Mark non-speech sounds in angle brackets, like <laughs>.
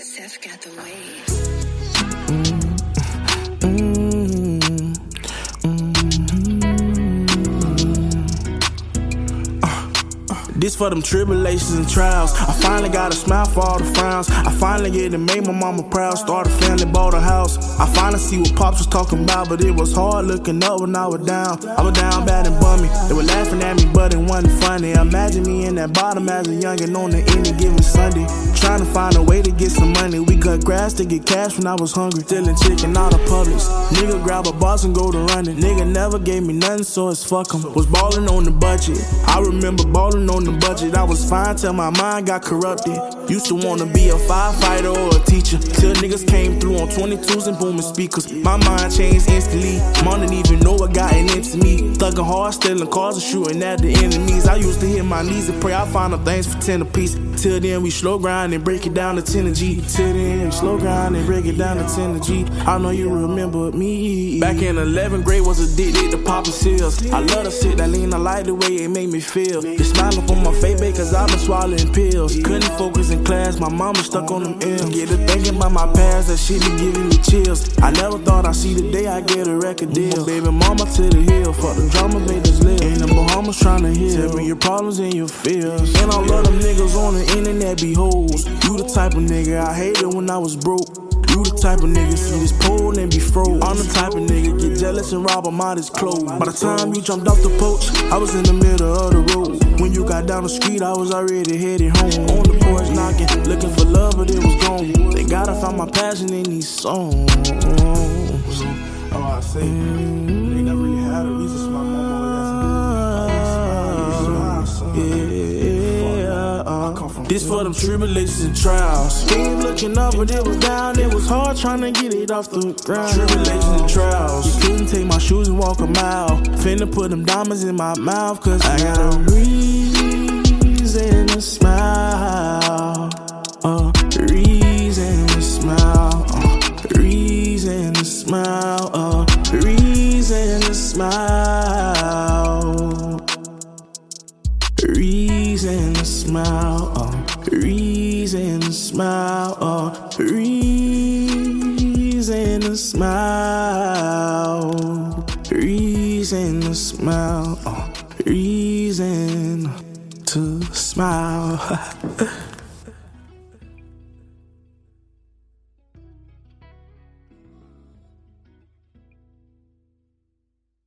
Seth got the wave. This for them tribulations and trials. I finally got a smile for all the frowns. I finally get it, made my mama proud. Start a family, bought a house. I finally see what pops was talking about, but it was hard looking up when I was down. I was down bad and bummy. They were laughing at me, but it wasn't funny. Imagine me in that bottom as a youngin' on the any given Sunday. Trying to find a way to get some money. We grass to get cash when I was hungry. Stealing chicken out of Publix. Nigga grab a box and go to running. Nigga never gave me nothing, so it's fuck 'em. Was ballin' on the budget. I remember ballin' on the budget. I was fine till my mind got corrupted. Used to wanna be a firefighter or a teacher. Till niggas came through on 22s and booming speakers. My mind changed instantly. Mom didn't even know what gotten into me. Thugging hard, stealing cars and shooting at the enemies. I used to hit my knees and pray I find them things for 10 apiece. Till then, we slow grind and break it down to 10 a G. Till then, we slow grind and break it down to 10 a G. I know you remember me. Back in 11th grade, was addicted to popping seals. I love the shit that lean, I like the way it made me feel. The smile up on my face, babe, cause I've been swallowing pills. Couldn't focus in class, my mama stuck on them M's. Get to thinking about my past, that shit be giving me chills. I never thought I'd see the day I get a record deal. Baby, mama to the hill, fuck the drama, made us live. In the Bahamas trying to heal. Tell me your problems and your fears. And all of them niggas on the internet be hoes. The type of nigga I hated when I was broke. You the type of nigga see this pole and be froze. I'm the type of nigga get jealous and rob out his clothes. By the time you jumped off the porch, I was in the middle of the road. When you got down the street, I was already headed home. On the porch knocking, looking for love, but it was gone. Thank God I found my passion in these songs. Oh, I see. They this for them tribulations and trials. Keep looking up, but it was down. It was hard trying to get it off the ground. Tribulations and trials. You couldn't take my shoes and walk a mile. Finna put them diamonds in my mouth, cause I got a reason to smile. A reason to smile. A reason to smile. A reason to smile. Reason to smile, uh, smile, uh, reason to smile, reason to smile, uh, reason to smile. <laughs>